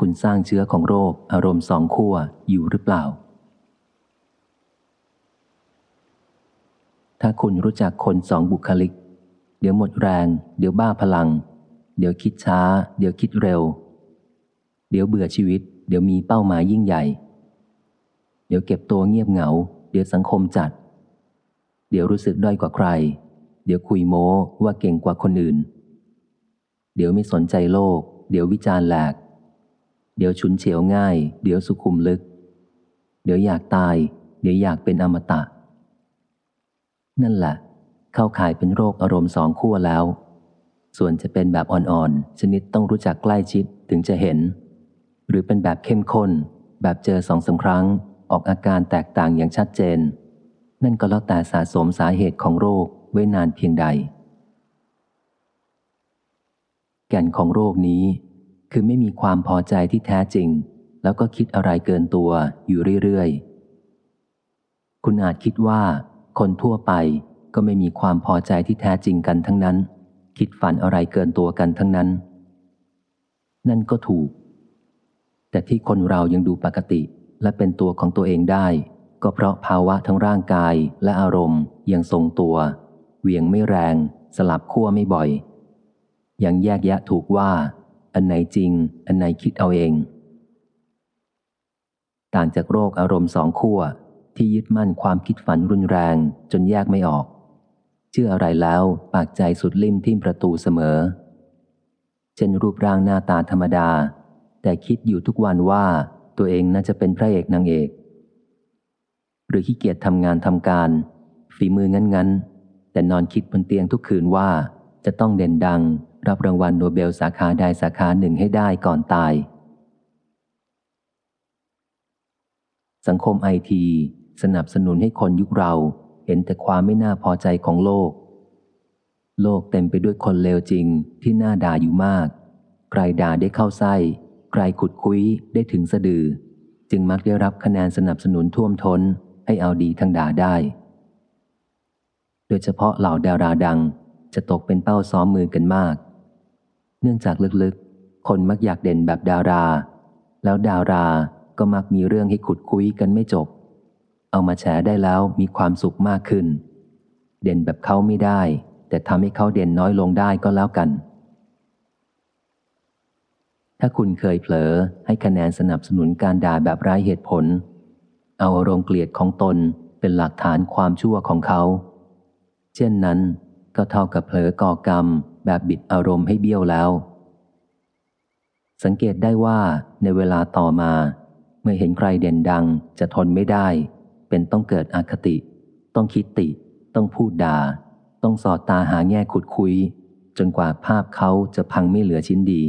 คุณสร้างเชื้อของโรคอารมณ์สองขั้วอยู่หรือเปล่า ถ้าคุณรู้จักคนสองบุคลิก เดี๋ยวหมดแรง เดี๋ยวบ้าพลัง เดี๋ยวคิดช้า เดี๋ยวคิดเร็ว เดี๋ยวเบื่อชีวิต เดี๋ยวมีเป้าหมายยิ่งใหญ่ เดี๋ยวเก็บตัวเงียบเหงา เดี๋ยวสังคมจัด เดี๋ยวรู้สึกด้อยกว่าใคร เดี๋ยวคุยโม้ว่าเก่งกว่าคนอื่น เดี๋ยวไม่สนใจโลก เดี๋ยววิจารณ์แหลก เดี๋ยวฉุนเฉียวง่าย เดี๋ยวสุขุมลึก เดี๋ยวอยากตาย เดี๋ยวอยากเป็นอมตะ นั่นแหละ เข้าข่ายเป็นโรคอารมณ์สองขั้วแล้ว ส่วนจะเป็นแบบอ่อนๆ ชนิดต้องรู้จักใกล้ชิดถึงจะเห็น หรือเป็นแบบเข้มข้น แบบเจอสองสาครั้ง ออกอาการแตกต่างอย่างชัดเจน นั่นก็แล้วแต่สะสมสาเหตุของโรคไว้นานเพียงใด แก่นของโรคนี้ คือไม่มีความพอใจที่แท้จริง แล้วก็คิดอะไรเกินตัวอยู่เรื่อยๆ คุณอาจคิดว่า คนทั่วไปก็ไม่มีความพอใจที่แท้จริงกันทั้งนั้น คิดฝันอะไรเกินตัวกันทั้งนั้น นั่นก็ถูก แต่ที่คนเรายังดูปกติและเป็นตัวของตัวเองได้ ก็เพราะภาวะทั้งร่างกายและอารมณ์ยังทรงตัว เวียงไม่แรง สลับขั้วไม่บ่อย ยังแยกแยะถูกว่า อันไหนจริง อันไหนคิดเอาเอง ต่างจากโรคอารมณ์สองขั้วที่ยึดมั่นความคิดฝันรุนแรงจนแยกไม่ออก เชื่ออะไรแล้วปากใจสุดลิ่มทิ่มประตูเสมอ เช่นรูปร่างหน้าตาธรรมดา แต่คิดอยู่ทุกวันว่าตัวเองน่าจะเป็นพระเอกนางเอก หรือขี้เกียจทำงานทำการ ฝีมืองั้นๆ แต่นอนคิดบนเตียงทุกคืนว่าจะต้องเด่นดัง รับรางวัลโนเบลสาขาใดสาขาหนึ่งให้ได้ก่อนตาย สังคมไอทีสนับสนุนให้คนยุคเราเห็นแต่ความไม่น่าพอใจของโลก โลกเต็มไปด้วยคนเลวจริงที่น่าด่าอยู่มาก ใครด่าได้เข้าไส้ ใครขุดคุยได้ถึงสะดือ จึงมักได้รับคะแนนสนับสนุนท่วมทน้นให้เอาดีทางด่าได้ โดยเฉพาะเหล่าดาราดังจะตกเป็นเป้าซ้อมมือกันมาก เนื่องจากลึกๆ คนมักอยากเด่นแบบดารา แล้วดาราก็มักมีเรื่องให้ขุดคุยกันไม่จบ เอามาแฉได้แล้วมีความสุขมากขึ้น เด่นแบบเขาไม่ได้ แต่ทำให้เขาเด่นน้อยลงได้ก็แล้วกัน ถ้าคุณเคยเผลอให้คะแนนสนับสนุนการด่าแบบไร้เหตุผล เอาอารมณ์เกลียดของตนเป็นหลักฐานความชั่วของเขา เช่นนั้นก็เท่ากับเผลอก่อกรรม แบบบิดอารมณ์ให้เบี้ยวแล้ว สังเกตได้ว่าในเวลาต่อมา เมื่อเห็นใครเด่นดังจะทนไม่ได้ เป็นต้องเกิดอคติ ต้องคิดติ ต้องพูดด่า ต้องสอดตาหาแง่ขุดคุย จนกว่าภาพเขาจะพังไม่เหลือชิ้นดี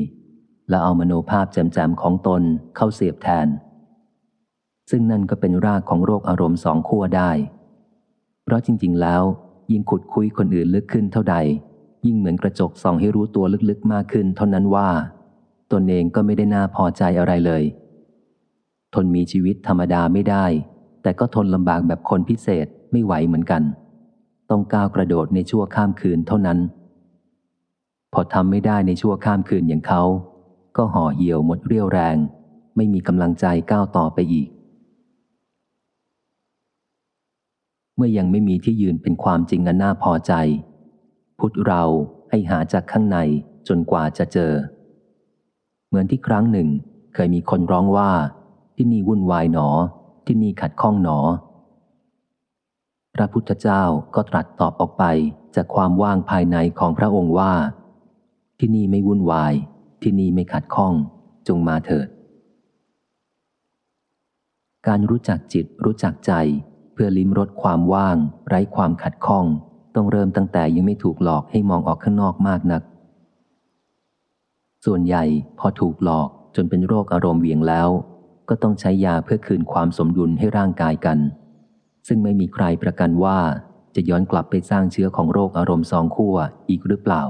แล้วเอามโนภาพแจมๆของตนเข้าเสียบแทน ซึ่งนั่นก็เป็นรากของโรคอารมณ์สองขั้วได้ เพราะจริง ๆ แล้วยิ่งขุดคุยคนอื่นลึกขึ้นเท่าใด ยิ่งเหมือนกระจกส่องให้รู้ตัวลึกๆมากขึ้น เท่านั้นว่า ตนเองก็ไม่ได้น่าพอใจอะไรเลย ทนมีชีวิตธรรมดาไม่ได้ แต่ก็ทนลำบากแบบคนพิเศษไม่ไหวเหมือนกัน ต้องก้าวกระโดดในชั่วข้ามคืนเท่านั้น พอทำไม่ได้ในชั่วข้ามคืนอย่างเขา ก็ห่อเหี่ยวหมดเรี่ยวแรง ไม่มีกำลังใจก้าวต่อไปอีกเมื่อยังไม่มีที่ยืนเป็นความจริงอันน่าพอใจ พุทธเราให้หาจากข้างในจนกว่าจะเจอ เหมือนที่ครั้งหนึ่งเคยมีคนร้องว่า ที่นี่วุ่นวายหนอ ที่นี่ขัดข้องหนอ พระพุทธเจ้าก็ตรัสตอบออกไปจากความว่างภายในของพระองค์ว่า ที่นี่ไม่วุ่นวาย ที่นี่ไม่ขัดข้อง จงมาเถิด การรู้จักจิตรู้จักใจเพื่อลิ้มรสความว่าง ไร้ความขัดข้อง ต้องเริ่มตั้งแต่ยังไม่ถูกหลอกให้มองออกข้างนอกมากนัก ส่วนใหญ่พอถูกหลอกจนเป็นโรคอารมณ์เวียงแล้ว ก็ต้องใช้ยาเพื่อคืนความสมดุลให้ร่างกายกัน ซึ่งไม่มีใครประกันว่าจะย้อนกลับไปสร้างเชื้อของโรคอารมณ์สองขั้วอีกหรือเปล่า